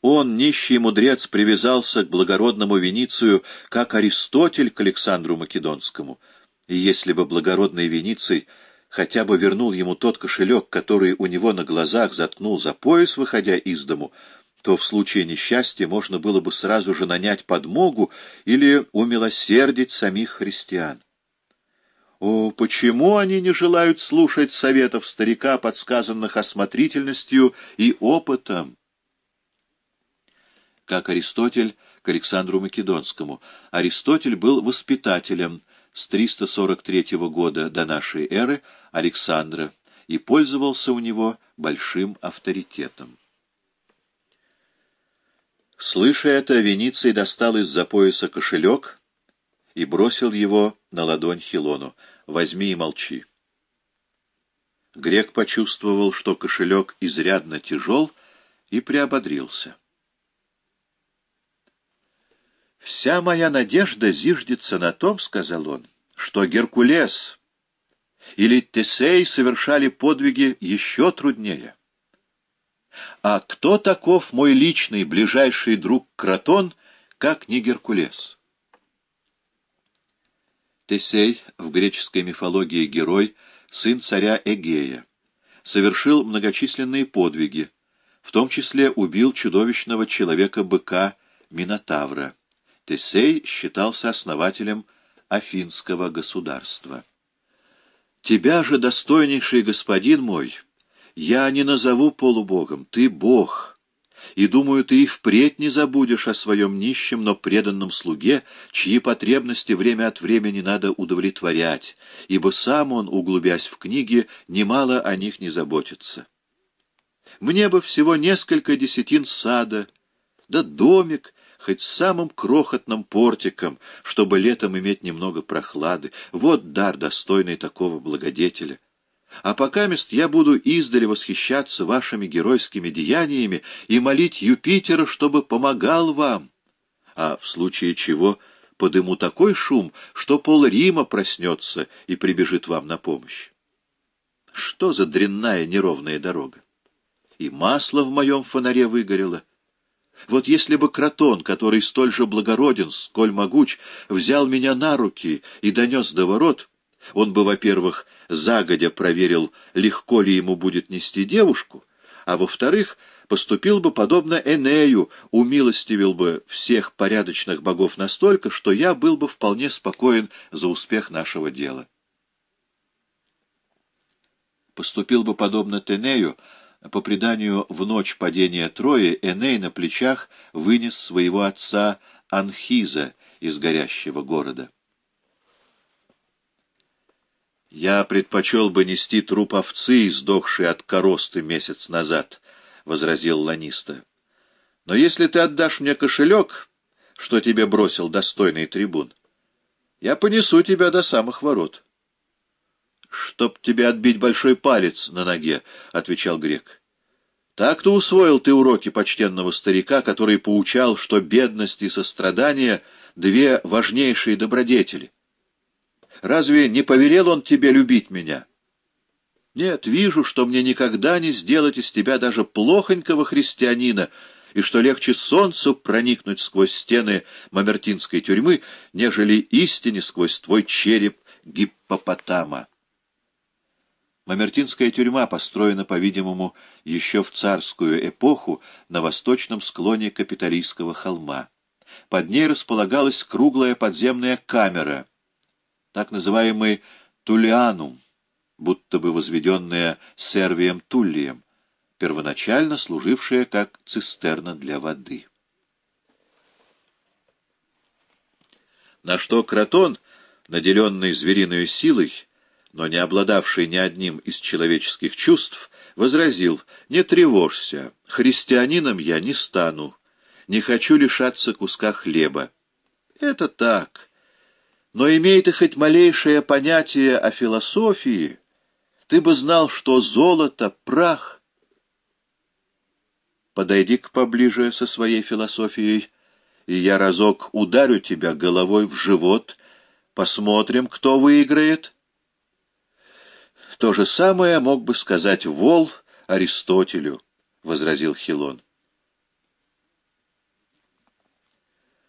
Он, нищий мудрец, привязался к благородному Веницию, как Аристотель к Александру Македонскому. И если бы благородный Вениций хотя бы вернул ему тот кошелек, который у него на глазах заткнул за пояс, выходя из дому, то в случае несчастья можно было бы сразу же нанять подмогу или умилосердить самих христиан. О, почему они не желают слушать советов старика, подсказанных осмотрительностью и опытом? Как Аристотель к Александру Македонскому. Аристотель был воспитателем с 343 года до нашей эры Александра и пользовался у него большим авторитетом. Слыша это, Вениций достал из-за пояса кошелек и бросил его на ладонь Хилону. «Возьми и молчи». Грек почувствовал, что кошелек изрядно тяжел, и приободрился. «Вся моя надежда зиждется на том, — сказал он, — что Геркулес или Тесей совершали подвиги еще труднее. А кто таков мой личный ближайший друг Кратон, как не Геркулес?» Тесей, в греческой мифологии герой, сын царя Эгея, совершил многочисленные подвиги, в том числе убил чудовищного человека-быка Минотавра. Тесей считался основателем Афинского государства. «Тебя же, достойнейший господин мой, я не назову полубогом, ты бог, и, думаю, ты и впредь не забудешь о своем нищем, но преданном слуге, чьи потребности время от времени надо удовлетворять, ибо сам он, углубясь в книги, немало о них не заботится. Мне бы всего несколько десятин сада, да домик, хоть самым крохотным портиком, чтобы летом иметь немного прохлады. Вот дар, достойный такого благодетеля. А пока мест я буду издали восхищаться вашими геройскими деяниями и молить Юпитера, чтобы помогал вам. А в случае чего подыму такой шум, что пол Рима проснется и прибежит вам на помощь. Что за дрянная неровная дорога? И масло в моем фонаре выгорело. Вот если бы Кротон, который столь же благороден, сколь могуч, взял меня на руки и донес до ворот, он бы, во-первых, загодя проверил, легко ли ему будет нести девушку, а во-вторых, поступил бы подобно Энею, умилостивил бы всех порядочных богов настолько, что я был бы вполне спокоен за успех нашего дела. Поступил бы подобно Тенею, по преданию, в ночь падения Трои Эней на плечах вынес своего отца Анхиза из горящего города. «Я предпочел бы нести труп овцы, сдохшей от коросты месяц назад», — возразил Ланиста. «Но если ты отдашь мне кошелек, что тебе бросил достойный трибун, я понесу тебя до самых ворот». «Чтоб тебе отбить большой палец на ноге», — отвечал грек. «Так-то усвоил ты уроки почтенного старика, который поучал, что бедность и сострадание — две важнейшие добродетели. Разве не поверил он тебе любить меня?» «Нет, вижу, что мне никогда не сделать из тебя даже плохонького христианина», и что легче солнцу проникнуть сквозь стены мамертинской тюрьмы, нежели истине сквозь твой череп гиппопотама. Мамертинская тюрьма построена, по-видимому, еще в царскую эпоху на восточном склоне Капитолийского холма. Под ней располагалась круглая подземная камера, так называемый Тулианум, будто бы возведенная Сервием Туллием, первоначально служившая как цистерна для воды. На что Кротон, наделенный звериной силой, но не обладавший ни одним из человеческих чувств, возразил, «Не тревожься, христианином я не стану, не хочу лишаться куска хлеба». Это так. Но имей ты хоть малейшее понятие о философии, ты бы знал, что золото — прах. Подойди-ка поближе со своей философией, и я разок ударю тебя головой в живот, посмотрим, кто выиграет — то же самое мог бы сказать Вол Аристотелю, — возразил Хилон.